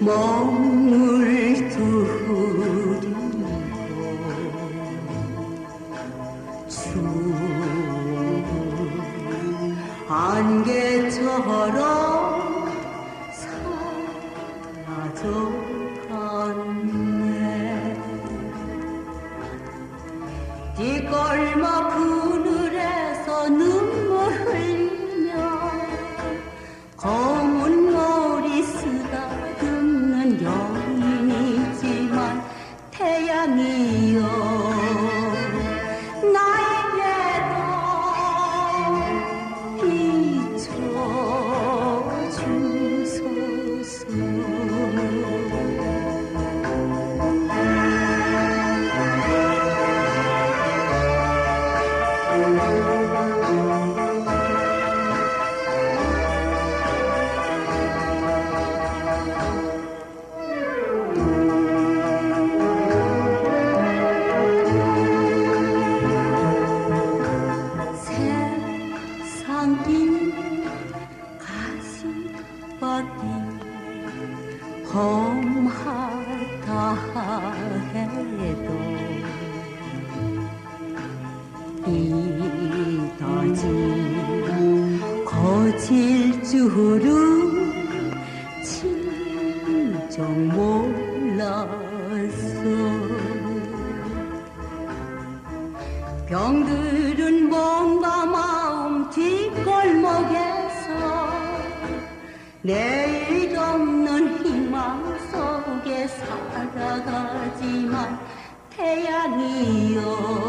몸을 두리고 추운 안개처럼 사라져갔네. 뒷골목 그늘에서 눈물 흘리며 mío. 세상이 가시밭이 험하다 해도 이다지 거칠 줄은 진정 몰랐어 병들은 I need you.